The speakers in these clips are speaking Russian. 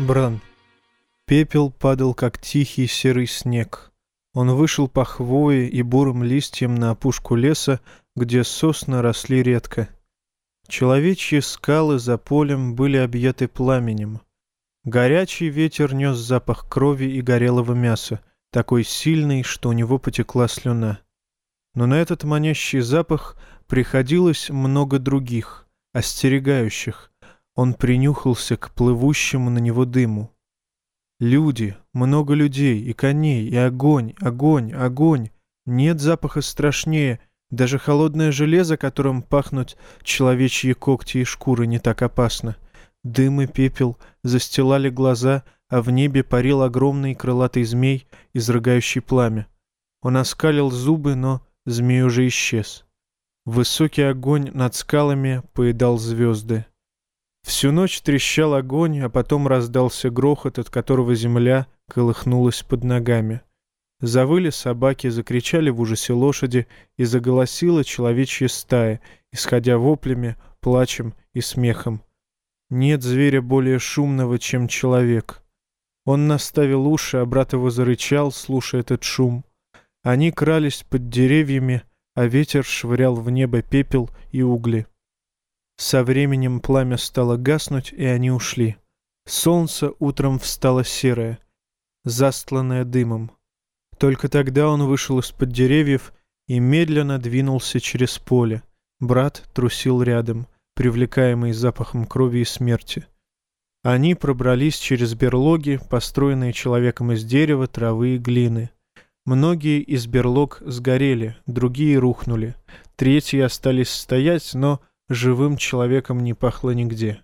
Бран. Пепел падал, как тихий серый снег. Он вышел по хвое и бурым листьям на опушку леса, где сосны росли редко. Человечьи скалы за полем были объяты пламенем. Горячий ветер нес запах крови и горелого мяса, такой сильный, что у него потекла слюна. Но на этот манящий запах приходилось много других, остерегающих. Он принюхался к плывущему на него дыму. Люди, много людей, и коней, и огонь, огонь, огонь. Нет запаха страшнее. Даже холодное железо, которым пахнут человечьи когти и шкуры, не так опасно. Дым и пепел застилали глаза, а в небе парил огромный крылатый змей, изрыгающий пламя. Он оскалил зубы, но змей уже исчез. Высокий огонь над скалами поедал звезды. Всю ночь трещал огонь, а потом раздался грохот, от которого земля колыхнулась под ногами. Завыли собаки, закричали в ужасе лошади, и заголосила человечья стая, исходя воплями, плачем и смехом. Нет зверя более шумного, чем человек. Он наставил уши, а брат его зарычал, слушая этот шум. Они крались под деревьями, а ветер швырял в небо пепел и угли. Со временем пламя стало гаснуть, и они ушли. Солнце утром встало серое, застланное дымом. Только тогда он вышел из-под деревьев и медленно двинулся через поле. Брат трусил рядом, привлекаемый запахом крови и смерти. Они пробрались через берлоги, построенные человеком из дерева, травы и глины. Многие из берлог сгорели, другие рухнули, третьи остались стоять, но живым человеком не пахло нигде.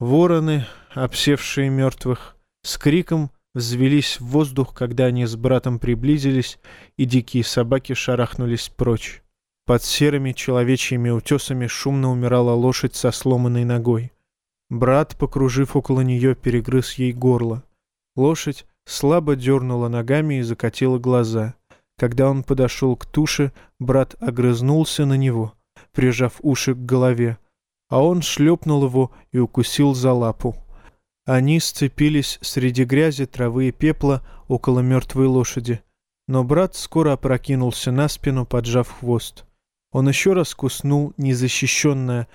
Вороны, обсевшие мертвых, с криком взвелись в воздух, когда они с братом приблизились, и дикие собаки шарахнулись прочь. Под серыми человечьими утесами шумно умирала лошадь со сломанной ногой. Брат, покружив около нее, перегрыз ей горло. Лошадь слабо дернула ногами и закатила глаза. Когда он подошел к туше, брат огрызнулся на него — прижав уши к голове, а он шлепнул его и укусил за лапу. Они сцепились среди грязи, травы и пепла около мертвой лошади. Но брат скоро опрокинулся на спину, поджав хвост. Он еще раз куснул незащищенное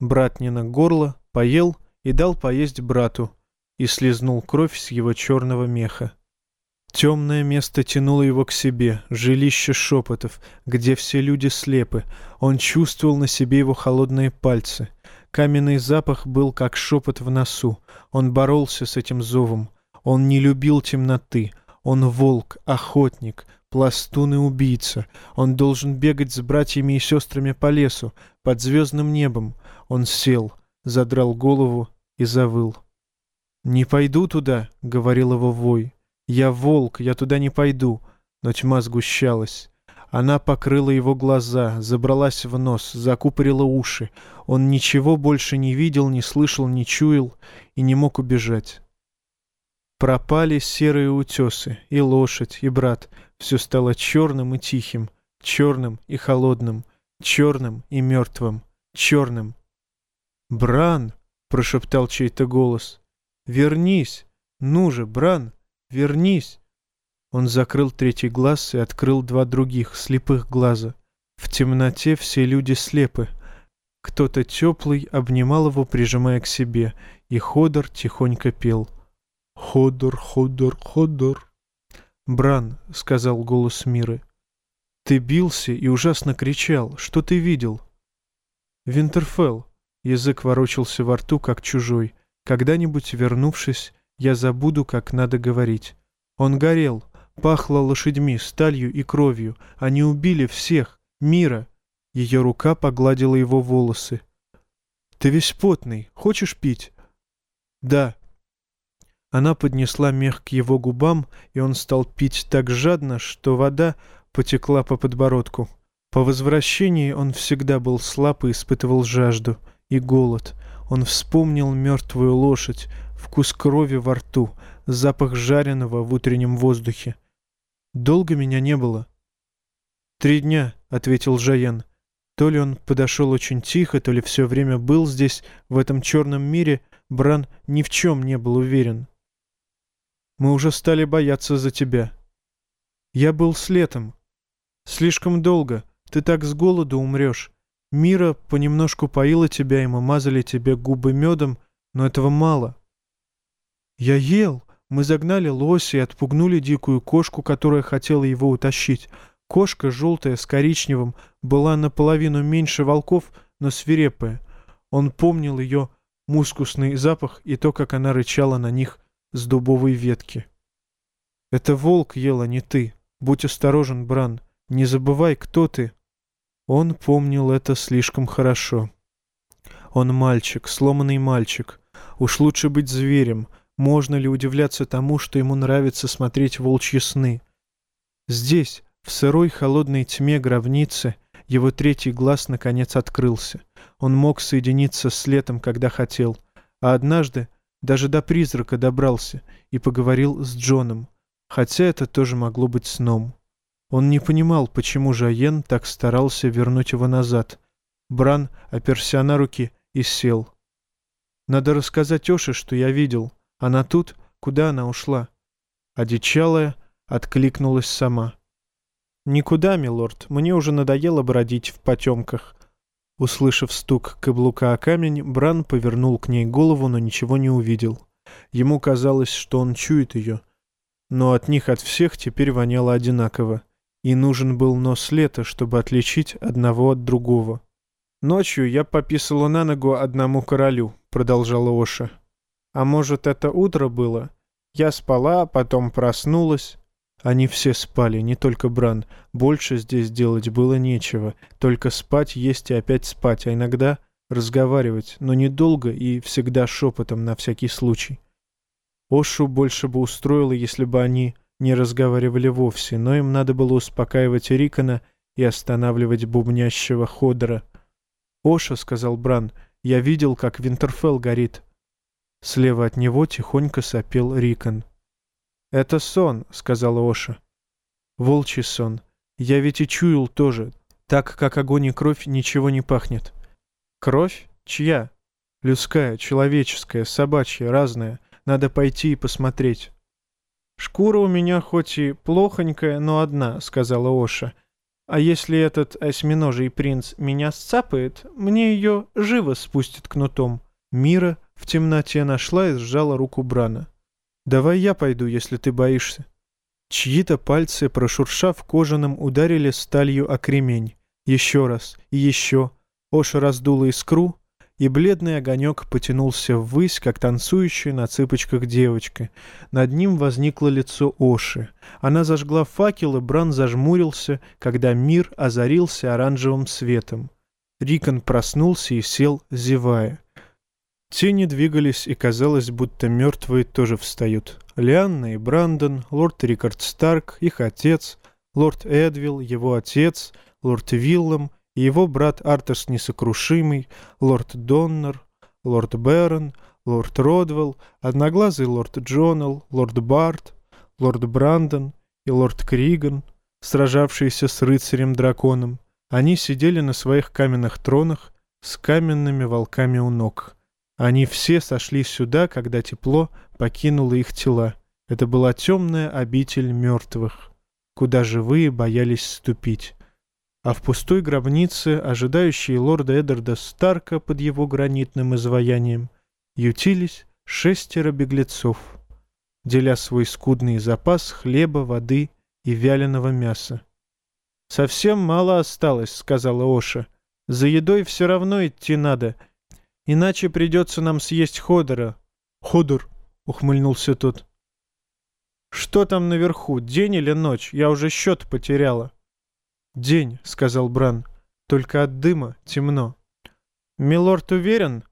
братнина горло, поел и дал поесть брату, и слезнул кровь с его черного меха. Темное место тянуло его к себе, жилище шепотов, где все люди слепы. Он чувствовал на себе его холодные пальцы. Каменный запах был как шепот в носу. Он боролся с этим зовом. Он не любил темноты. Он волк, охотник, пластун и убийца. Он должен бегать с братьями и сестрами по лесу, под звездным небом. Он сел, задрал голову и завыл. «Не пойду туда», — говорил его вой. «Я волк, я туда не пойду». Но тьма сгущалась. Она покрыла его глаза, забралась в нос, закупорила уши. Он ничего больше не видел, не слышал, не чуял и не мог убежать. Пропали серые утесы, и лошадь, и брат. Все стало черным и тихим, черным и холодным, черным и мертвым, черным. «Бран!» — прошептал чей-то голос. «Вернись! Ну же, Бран!» Вернись!» Он закрыл третий глаз и открыл два других, слепых глаза. В темноте все люди слепы. Кто-то теплый обнимал его, прижимая к себе, и Ходор тихонько пел. «Ходор, Ходор, Ходор!» «Бран», — сказал голос Миры, — «ты бился и ужасно кричал. Что ты видел?» «Винтерфелл», — язык ворочался во рту, как чужой. Когда-нибудь, вернувшись, я забуду, как надо говорить. Он горел, пахло лошадьми, сталью и кровью. Они убили всех, мира. Ее рука погладила его волосы. «Ты весь потный. Хочешь пить?» «Да». Она поднесла мех к его губам, и он стал пить так жадно, что вода потекла по подбородку. По возвращении он всегда был слаб и испытывал жажду и голод. Он вспомнил мертвую лошадь, вкус крови во рту, запах жареного в утреннем воздухе. Долго меня не было. «Три дня», — ответил Жаян. То ли он подошел очень тихо, то ли все время был здесь, в этом черном мире, Бран ни в чем не был уверен. «Мы уже стали бояться за тебя. Я был с летом. Слишком долго. Ты так с голоду умрешь. Мира понемножку поила тебя, и мы мазали тебе губы медом, но этого мало. Я ел. Мы загнали лося и отпугнули дикую кошку, которая хотела его утащить. Кошка, желтая, с коричневым, была наполовину меньше волков, но свирепая. Он помнил ее мускусный запах и то, как она рычала на них с дубовой ветки. «Это волк ел, а не ты. Будь осторожен, Бран. Не забывай, кто ты». Он помнил это слишком хорошо. Он мальчик, сломанный мальчик. Уж лучше быть зверем. Можно ли удивляться тому, что ему нравится смотреть волчьи сны? Здесь, в сырой холодной тьме гробницы, его третий глаз наконец открылся. Он мог соединиться с летом, когда хотел. А однажды даже до призрака добрался и поговорил с Джоном. Хотя это тоже могло быть сном. Он не понимал, почему Жаен так старался вернуть его назад. Бран оперся на руки и сел. «Надо рассказать Оше, что я видел. Она тут? Куда она ушла?» Одичалая откликнулась сама. «Никуда, милорд. Мне уже надоело бродить в потемках». Услышав стук каблука о камень, Бран повернул к ней голову, но ничего не увидел. Ему казалось, что он чует ее. Но от них от всех теперь воняло одинаково и нужен был нос лета, чтобы отличить одного от другого. «Ночью я пописала на ногу одному королю», — продолжала Оша. «А может, это утро было? Я спала, потом проснулась». Они все спали, не только Бран. Больше здесь делать было нечего. Только спать, есть и опять спать, а иногда разговаривать, но недолго и всегда шепотом на всякий случай. Ошу больше бы устроило, если бы они не разговаривали вовсе, но им надо было успокаивать Рикона и останавливать бубнящего Ходора. «Оша», — сказал Бран, — «я видел, как Винтерфелл горит». Слева от него тихонько сопел Рикон. «Это сон», — сказала Оша. «Волчий сон. Я ведь и чуял тоже. Так как огонь и кровь ничего не пахнет». «Кровь? Чья?» «Людская, человеческая, собачья, разная. Надо пойти и посмотреть». «Шкура у меня хоть и плохонькая, но одна», — сказала Оша. «А если этот осьминожий принц меня сцапает, мне ее живо спустит кнутом». Мира в темноте нашла и сжала руку Брана. «Давай я пойду, если ты боишься». Чьи-то пальцы, прошуршав кожаным, ударили сталью о кремень. Еще раз и еще. Оша раздула искру, и бледный огонек потянулся ввысь, как танцующая на цыпочках девочка. Над ним возникло лицо Оши. Она зажгла факел, и Бран зажмурился, когда мир озарился оранжевым светом. Рикон проснулся и сел, зевая. Тени двигались, и казалось, будто мертвые тоже встают. Лианна и Брандон, лорд Рикард Старк, их отец, лорд Эдвилл, его отец, лорд Виллам и его брат Артас Несокрушимый, лорд Доннер, лорд Бэрон, лорд Родвелл, одноглазый лорд Джонал, лорд Барт, лорд Брандон и лорд Криган, сражавшиеся с рыцарем-драконом. Они сидели на своих каменных тронах с каменными волками у ног. Они все сошли сюда, когда тепло покинуло их тела. Это была темная обитель мертвых, куда живые боялись ступить а в пустой гробнице, ожидающей лорда Эддарда Старка под его гранитным изваянием, ютились шестеро беглецов, деля свой скудный запас хлеба, воды и вяленого мяса. «Совсем мало осталось», — сказала Оша. «За едой все равно идти надо, иначе придется нам съесть Ходора». «Ходор», — ухмыльнулся тот. «Что там наверху, день или ночь? Я уже счет потеряла». «День», — сказал Бран, — «только от дыма темно». «Милорд уверен?»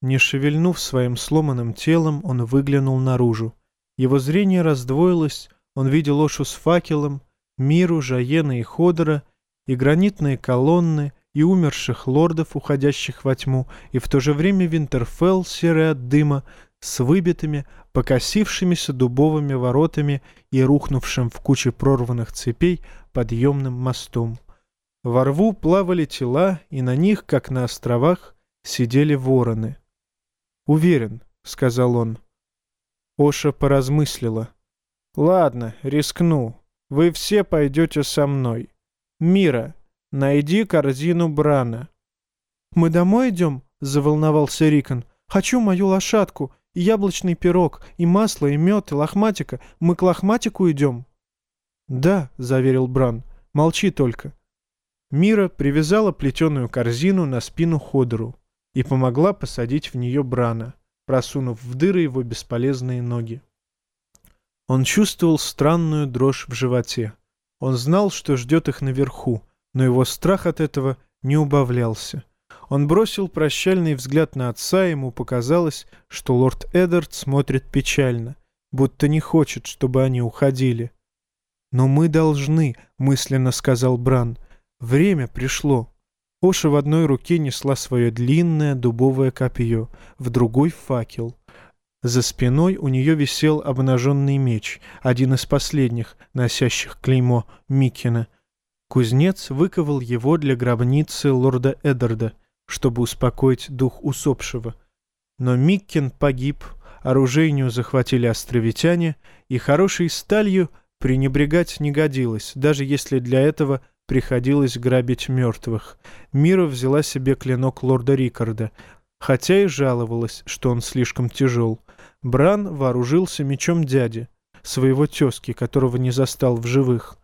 Не шевельнув своим сломанным телом, он выглянул наружу. Его зрение раздвоилось, он видел Ошу с факелом, Миру, Жаена и Ходора, и гранитные колонны, и умерших лордов, уходящих во тьму, и в то же время Винтерфелл, серый от дыма, с выбитыми, покосившимися дубовыми воротами и рухнувшим в куче прорванных цепей подъемным мостом. Во рву плавали тела, и на них, как на островах, сидели вороны. «Уверен», — сказал он. Оша поразмыслила. «Ладно, рискну. Вы все пойдете со мной. Мира, найди корзину Брана». «Мы домой идем?» — заволновался Рикон. «Хочу мою лошадку, и яблочный пирог, и масло, и мед, и лохматика. Мы к лохматику идем?» «Да», — заверил Бран. «Молчи только». Мира привязала плетеную корзину на спину Ходору и помогла посадить в нее Брана, просунув в дыры его бесполезные ноги. Он чувствовал странную дрожь в животе. Он знал, что ждет их наверху, но его страх от этого не убавлялся. Он бросил прощальный взгляд на отца, ему показалось, что лорд Эдард смотрит печально, будто не хочет, чтобы они уходили. «Но мы должны», — мысленно сказал Бран. «Время пришло». Оша в одной руке несла свое длинное дубовое копье, в другой — факел. За спиной у нее висел обнаженный меч, один из последних, носящих клеймо Миккена. Кузнец выковал его для гробницы лорда Эдарда, чтобы успокоить дух усопшего. Но Миккен погиб, оружейню захватили островитяне, и хорошей сталью пренебрегать не годилось, даже если для этого – приходилось грабить мертвых. Мира взяла себе клинок лорда Рикарда, хотя и жаловалась, что он слишком тяжел. Бран вооружился мечом дяди, своего тезки, которого не застал в живых.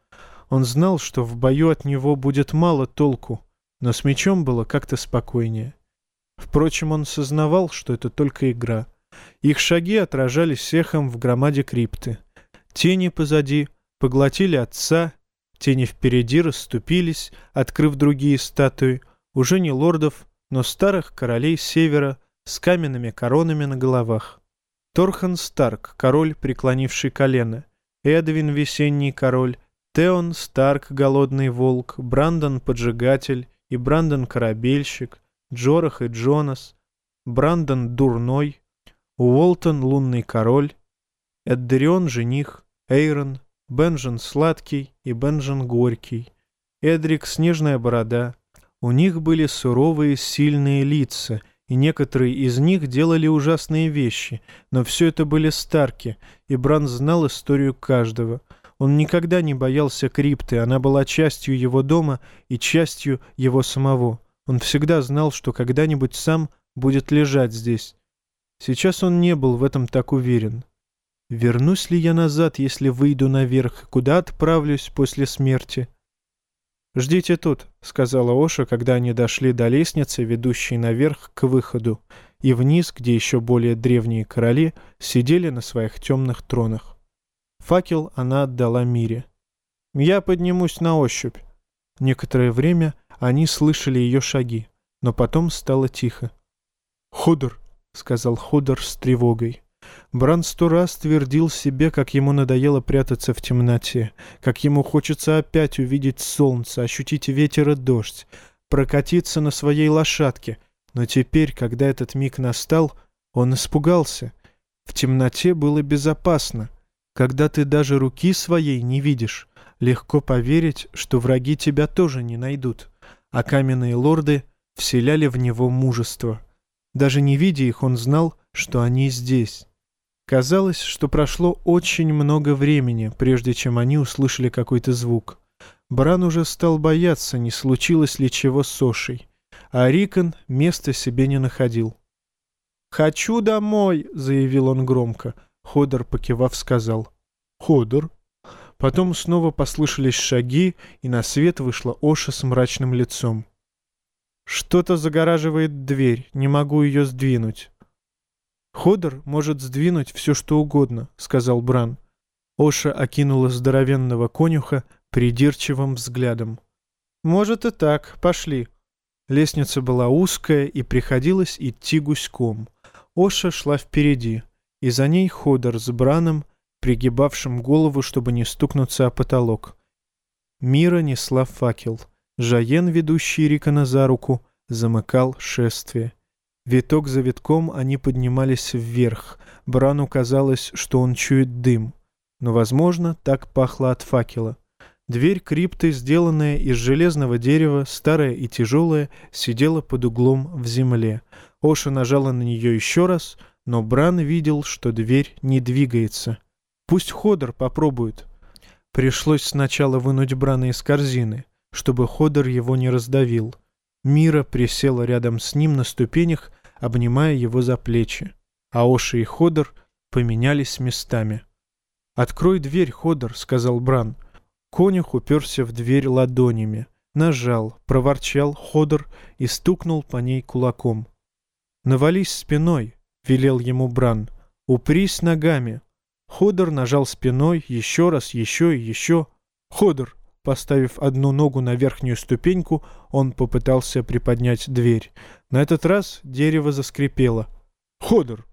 Он знал, что в бою от него будет мало толку, но с мечом было как-то спокойнее. Впрочем, он сознавал, что это только игра. Их шаги отражались эхом в громаде крипты. Тени позади поглотили отца Тени впереди расступились, открыв другие статуи, уже не лордов, но старых королей севера с каменными коронами на головах. Торхан Старк, король, преклонивший колено, Эдвин, весенний король, Теон Старк, голодный волк, Брандон, поджигатель, и Брандон, корабельщик, Джорах и Джонас, Брандон, дурной, Уолтон, лунный король, Эддерион, жених, Эйрон, Бенжен сладкий и Бенжен горький, Эдрик снежная борода. У них были суровые, сильные лица, и некоторые из них делали ужасные вещи, но все это были старки, и Бран знал историю каждого. Он никогда не боялся крипты, она была частью его дома и частью его самого. Он всегда знал, что когда-нибудь сам будет лежать здесь. Сейчас он не был в этом так уверен. Вернусь ли я назад, если выйду наверх? Куда отправлюсь после смерти? «Ждите тут», — сказала Оша, когда они дошли до лестницы, ведущей наверх к выходу, и вниз, где еще более древние короли сидели на своих темных тронах. Факел она отдала Мире. «Я поднимусь на ощупь». Некоторое время они слышали ее шаги, но потом стало тихо. «Ходор», — сказал Ходор с тревогой. Бран сто раз твердил себе, как ему надоело прятаться в темноте, как ему хочется опять увидеть солнце, ощутить ветер и дождь, прокатиться на своей лошадке. Но теперь, когда этот миг настал, он испугался. В темноте было безопасно. Когда ты даже руки своей не видишь, легко поверить, что враги тебя тоже не найдут. А каменные лорды вселяли в него мужество. Даже не видя их, он знал, что они здесь. Казалось, что прошло очень много времени, прежде чем они услышали какой-то звук. Бран уже стал бояться, не случилось ли чего с Сошей. А Рикон места себе не находил. «Хочу домой!» — заявил он громко. Ходор, покивав, сказал. «Ходор?» Потом снова послышались шаги, и на свет вышла Оша с мрачным лицом. «Что-то загораживает дверь, не могу ее сдвинуть». «Ходор может сдвинуть все, что угодно», — сказал Бран. Оша окинула здоровенного конюха придирчивым взглядом. «Может и так, пошли». Лестница была узкая, и приходилось идти гуськом. Оша шла впереди, и за ней Ходор с Браном, пригибавшим голову, чтобы не стукнуться о потолок. Мира несла факел. Жаен, ведущий Рикона за руку, замыкал шествие. Виток за витком они поднимались вверх. Брану казалось, что он чует дым. Но, возможно, так пахло от факела. Дверь крипты, сделанная из железного дерева, старая и тяжелая, сидела под углом в земле. Оша нажала на нее еще раз, но Бран видел, что дверь не двигается. «Пусть Ходор попробует». Пришлось сначала вынуть Брана из корзины, чтобы Ходор его не раздавил. Мира присела рядом с ним на ступенях, обнимая его за плечи. А Оша и Ходор поменялись местами. «Открой дверь, Ходор», — сказал Бран. Конюх уперся в дверь ладонями, нажал, проворчал Ходор и стукнул по ней кулаком. «Навались спиной», — велел ему Бран. «Упрись ногами». Ходор нажал спиной еще раз, еще и еще. «Ходор!» Поставив одну ногу на верхнюю ступеньку, он попытался приподнять дверь. На этот раз дерево заскрипело. «Ходор!»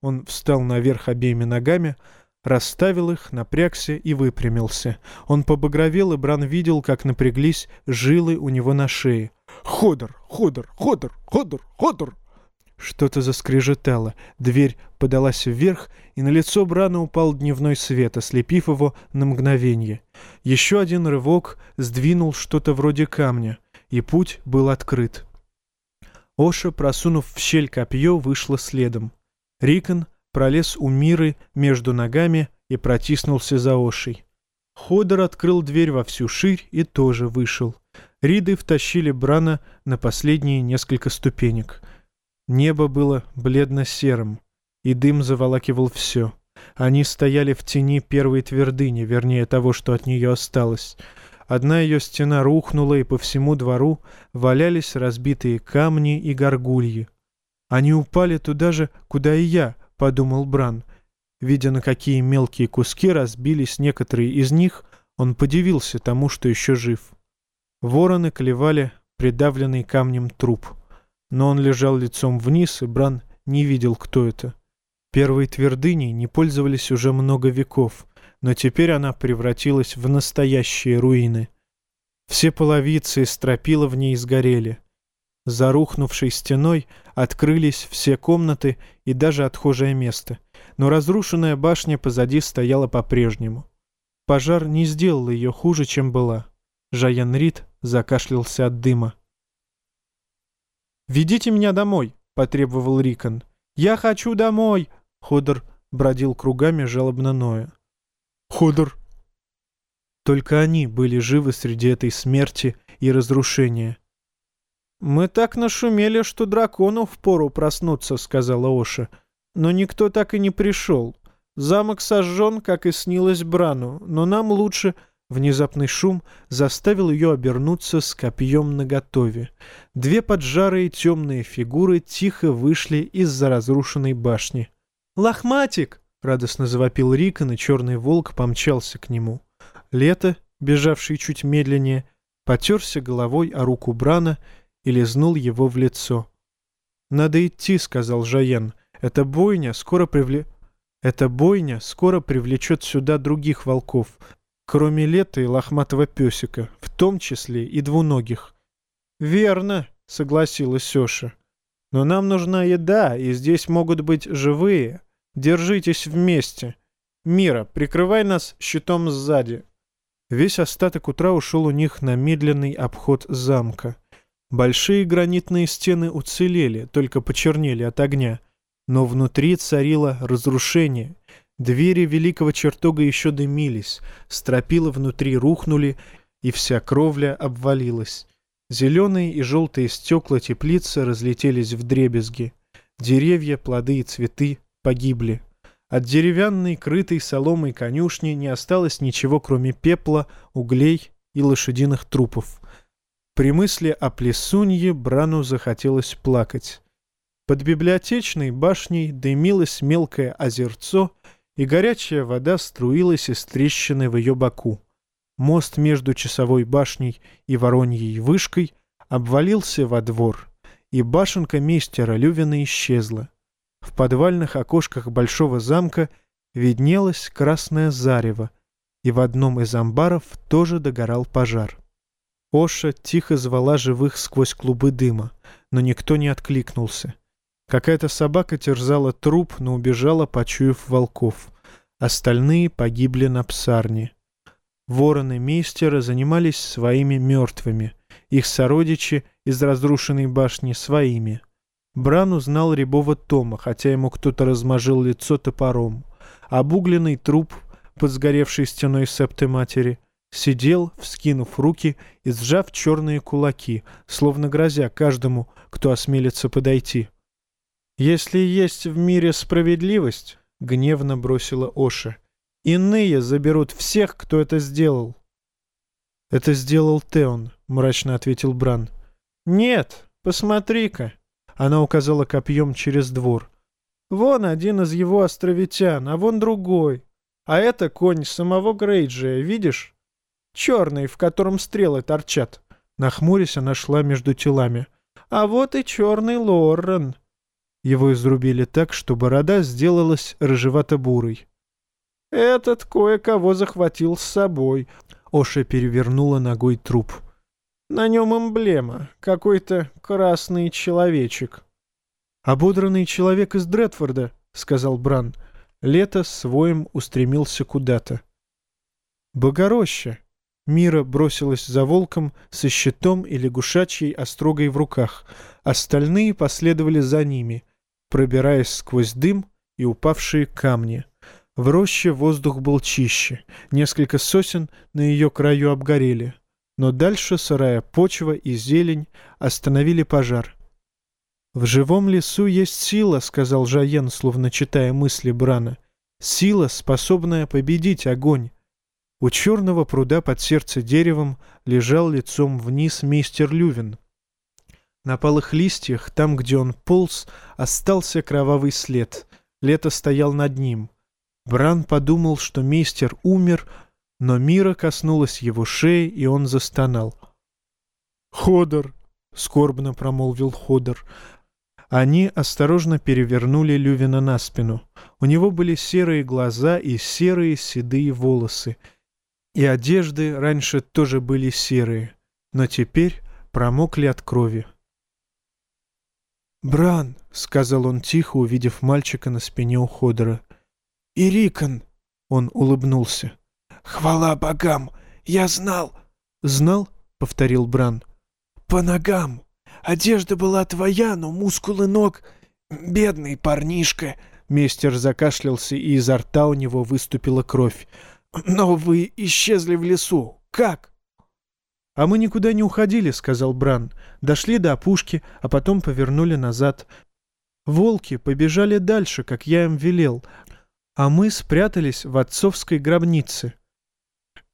Он встал наверх обеими ногами, расставил их, напрягся и выпрямился. Он побагровел, и Бран видел, как напряглись жилы у него на шее. «Ходор! Ходор! Ходор! Ходор! Ходор!» Что-то заскрежетало, дверь подалась вверх, и на лицо Брана упал дневной свет, ослепив его на мгновение. Еще один рывок сдвинул что-то вроде камня, и путь был открыт. Оша, просунув в щель копье, вышла следом. Рикон пролез у Миры между ногами и протиснулся за Ошей. Ходор открыл дверь во всю ширь и тоже вышел. Риды втащили Брана на последние несколько ступенек — Небо было бледно-серым, и дым заволакивал все. Они стояли в тени первой твердыни, вернее того, что от нее осталось. Одна ее стена рухнула, и по всему двору валялись разбитые камни и горгульи. «Они упали туда же, куда и я», — подумал Бран. Видя, на какие мелкие куски разбились некоторые из них, он подивился тому, что еще жив. Вороны клевали придавленный камнем труп но он лежал лицом вниз, и Бран не видел, кто это. Первой твердыней не пользовались уже много веков, но теперь она превратилась в настоящие руины. Все половицы и стропила в ней сгорели. За рухнувшей стеной открылись все комнаты и даже отхожее место, но разрушенная башня позади стояла по-прежнему. Пожар не сделал ее хуже, чем была. Жаян Рид закашлялся от дыма. «Ведите меня домой», — потребовал Рикон. «Я хочу домой!» — Ходор бродил кругами, жалобно ноя. «Ходор!» Только они были живы среди этой смерти и разрушения. «Мы так нашумели, что дракону впору проснуться», — сказала Оша. «Но никто так и не пришел. Замок сожжен, как и снилось Брану, но нам лучше Внезапный шум заставил ее обернуться с копьем наготове. Две поджарые темные фигуры тихо вышли из-за разрушенной башни. «Лохматик!» — радостно завопил Рикон, и черный волк помчался к нему. Лето, бежавший чуть медленнее, потерся головой о руку Брана и лизнул его в лицо. «Надо идти», — сказал Жаен. «Эта бойня скоро привле...» «Эта бойня скоро привлечет сюда других волков кроме лета и лохматого песика, в том числе и двуногих. «Верно», — согласилась Сёша. «Но нам нужна еда, и здесь могут быть живые. Держитесь вместе. Мира, прикрывай нас щитом сзади». Весь остаток утра ушел у них на медленный обход замка. Большие гранитные стены уцелели, только почернели от огня. Но внутри царило разрушение — Двери великого чертога еще дымились, стропила внутри рухнули, и вся кровля обвалилась. Зеленые и желтые стекла теплицы разлетелись в дребезги. Деревья, плоды и цветы погибли. От деревянной, крытой соломой конюшни не осталось ничего, кроме пепла, углей и лошадиных трупов. При мысли о плесунье Брану захотелось плакать. Под библиотечной башней дымилось мелкое озерцо — и горячая вода струилась из трещины в ее боку. Мост между часовой башней и вороньей вышкой обвалился во двор, и башенка мистера Лювина исчезла. В подвальных окошках большого замка виднелось красное зарево, и в одном из амбаров тоже догорал пожар. Оша тихо звала живых сквозь клубы дыма, но никто не откликнулся. Какая-то собака терзала труп, но убежала, почуяв волков. Остальные погибли на псарне. Вороны мейстера занимались своими мертвыми, их сородичи из разрушенной башни своими. Бран узнал рябого Тома, хотя ему кто-то размажил лицо топором. Обугленный труп под сгоревшей стеной септы матери сидел, вскинув руки и сжав черные кулаки, словно грозя каждому, кто осмелится подойти. «Если есть в мире справедливость», — гневно бросила Оша, — «иные заберут всех, кто это сделал». «Это сделал Теон», — мрачно ответил Бран. «Нет, посмотри-ка», — она указала копьем через двор. «Вон один из его островитян, а вон другой. А это конь самого Грейджия, видишь? Черный, в котором стрелы торчат». Нахмурясь, она шла между телами. «А вот и черный Лоррен». Его изрубили так, что борода сделалась рыжевато-бурой. «Этот кое-кого захватил с собой. Оша перевернула ногой труп. «На нем эмблема. Какой-то красный человечек». «Ободранный человек из Дредфорда», — сказал Бран. Лето с воем устремился куда-то. «Богороща!» Мира бросилась за волком со щитом и лягушачьей острогой в руках. Остальные последовали за ними, пробираясь сквозь дым и упавшие камни. В роще воздух был чище, несколько сосен на ее краю обгорели, но дальше сырая почва и зелень остановили пожар. «В живом лесу есть сила», — сказал Жаен, словно читая мысли Брана. «Сила, способная победить огонь». У черного пруда под сердце деревом лежал лицом вниз мистер Лювин. На палых листьях, там, где он полз, остался кровавый след. Лето стоял над ним — Бран подумал, что мейстер умер, но Мира коснулась его шеи, и он застонал. «Ходор!» — скорбно промолвил Ходор. Они осторожно перевернули Лювина на спину. У него были серые глаза и серые седые волосы. И одежды раньше тоже были серые, но теперь промокли от крови. «Бран!» — сказал он тихо, увидев мальчика на спине у Ходора — «Ирикон!» — он улыбнулся. «Хвала богам! Я знал!» «Знал?» — повторил Бран. «По ногам! Одежда была твоя, но мускулы ног... Бедный парнишка!» Мистер закашлялся, и изо рта у него выступила кровь. «Но вы исчезли в лесу. Как?» «А мы никуда не уходили», — сказал Бран. «Дошли до опушки, а потом повернули назад. Волки побежали дальше, как я им велел, а мы спрятались в отцовской гробнице.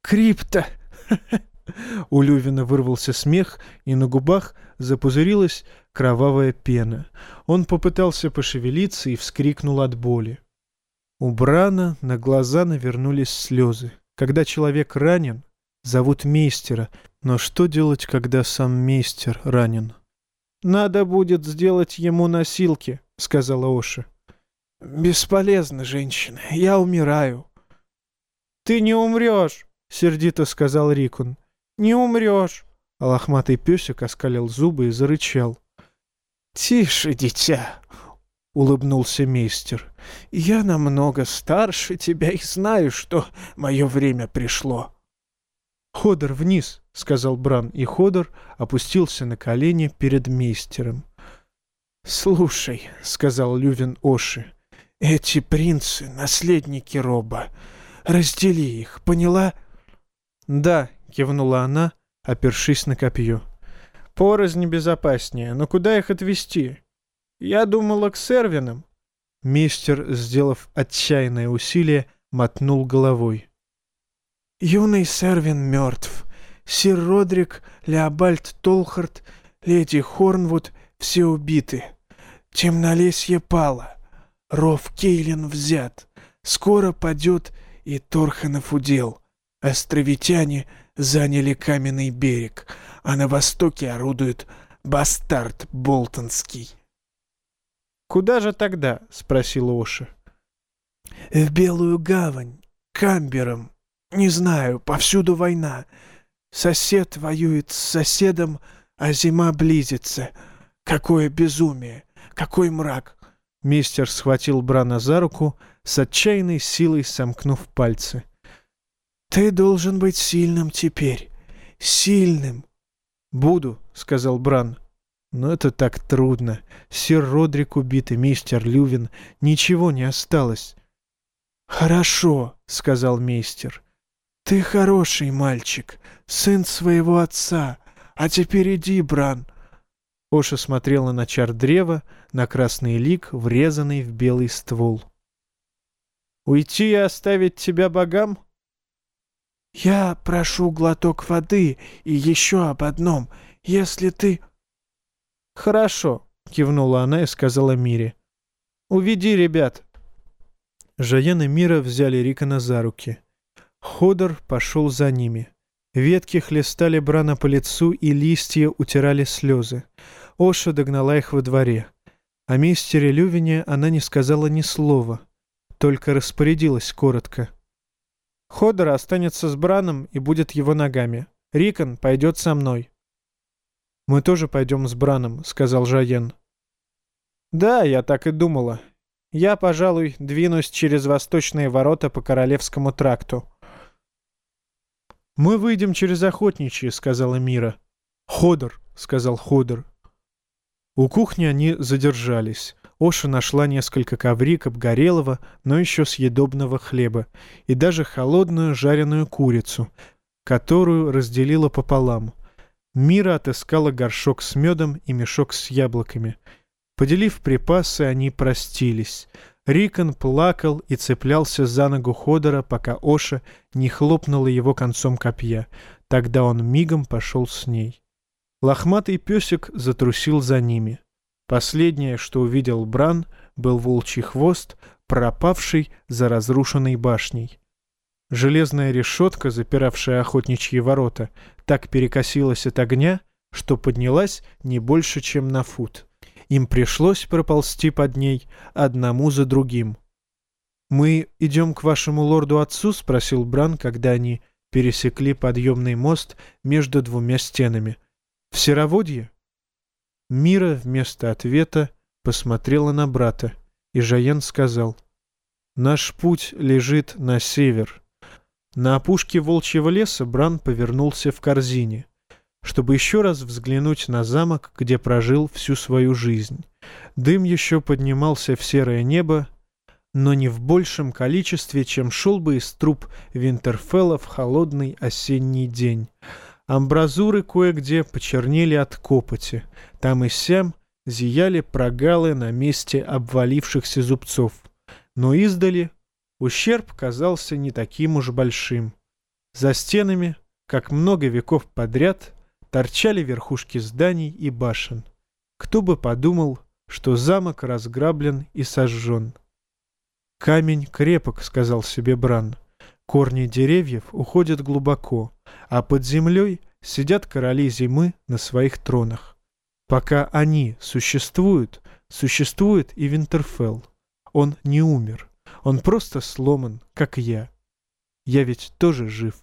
«Крипта!» У Лювина вырвался смех, и на губах запузырилась кровавая пена. Он попытался пошевелиться и вскрикнул от боли. У Брана на глаза навернулись слезы. Когда человек ранен, зовут мейстера, но что делать, когда сам мейстер ранен? «Надо будет сделать ему носилки», — сказала Оша. «Бесполезно, женщина. Я умираю». «Ты не умрешь», — сердито сказал Рикун. «Не умрешь». А лохматый песик оскалил зубы и зарычал. «Тише, дитя», — улыбнулся мейстер. «Я намного старше тебя и знаю, что мое время пришло». «Ходор вниз», — сказал Бран, и Ходор опустился на колени перед мейстером. «Слушай», — сказал Лювин Оши, эти принцы — наследники Роба. Раздели их, поняла?» «Да», — кивнула она, опершись на копье. «Порознь безопаснее, но куда их отвезти? Я думала к Сервинам». Мистер, сделав отчаянное усилие, мотнул головой. «Юный Сервин мертв. Сир Родрик, Леобальд Толхард, леди Хорнвуд — все убиты. Темнолесье пало. Ров Кейлин взят. Скоро падет и Торханов удел. Островитяне заняли каменный берег, а на востоке орудует бастард Болтонский. «Куда же тогда?» — спросил Оша. «В Белую гавань, Камбером. Не знаю, повсюду война. Сосед воюет с соседом, а зима близится. Какое безумие, какой мрак. Мистер схватил Брана за руку, с отчаянной силой сомкнув пальцы. «Ты должен быть сильным теперь. Сильным!» «Буду», — сказал Бран. Но это так трудно. Сир Родрик убит и мистер Лювин. Ничего не осталось. «Хорошо», — сказал мейстер. «Ты хороший мальчик, сын своего отца. А теперь иди, Бран». Оша смотрела на чар древа, на красный лик, врезанный в белый ствол. «Уйти и оставить тебя богам?» «Я прошу глоток воды и еще об одном. Если ты...» «Хорошо», — кивнула она и сказала Мире. «Уведи ребят». Жаен и Мира взяли Рикона за руки. Ходор пошел за ними. Ветки хлестали Брана по лицу, и листья утирали слезы. Оша догнала их во дворе. О мистере Лювине она не сказала ни слова, только распорядилась коротко. Ходор останется с Браном и будет его ногами. Рикон пойдет со мной. «Мы тоже пойдем с Браном», — сказал Жаен. «Да, я так и думала. Я, пожалуй, двинусь через восточные ворота по Королевскому тракту». «Мы выйдем через охотничьи», — сказала Мира. «Ходор», — сказал Ходор. У кухни они задержались. Оша нашла несколько коврик обгорелого, но еще съедобного хлеба и даже холодную жареную курицу, которую разделила пополам. Мира отыскала горшок с медом и мешок с яблоками. Поделив припасы, они простились. Рикон плакал и цеплялся за ногу Ходора, пока Оша не хлопнула его концом копья. Тогда он мигом пошел с ней. Лохматый песик затрусил за ними. Последнее, что увидел Бран, был волчий хвост, пропавший за разрушенной башней. Железная решетка, запиравшая охотничьи ворота, так перекосилась от огня, что поднялась не больше, чем на фут. Им пришлось проползти под ней одному за другим. «Мы идем к вашему лорду-отцу?» — спросил Бран, когда они пересекли подъемный мост между двумя стенами. «В Сероводье?» Мира вместо ответа посмотрела на брата, и Жаен сказал, «Наш путь лежит на север». На опушке волчьего леса Бран повернулся в корзине, чтобы еще раз взглянуть на замок, где прожил всю свою жизнь. Дым еще поднимался в серое небо, но не в большем количестве, чем шел бы из труб Винтерфелла в холодный осенний день. Амбразуры кое-где почернели от копоти. Там и сям зияли прогалы на месте обвалившихся зубцов. Но издали ущерб казался не таким уж большим. За стенами, как много веков подряд, торчали верхушки зданий и башен. Кто бы подумал, что замок разграблен и сожжен. «Камень крепок», — сказал себе Бран. «Корни деревьев уходят глубоко, а под землей сидят короли зимы на своих тронах. Пока они существуют, существует и Винтерфелл. Он не умер, он просто сломан, как я. Я ведь тоже жив.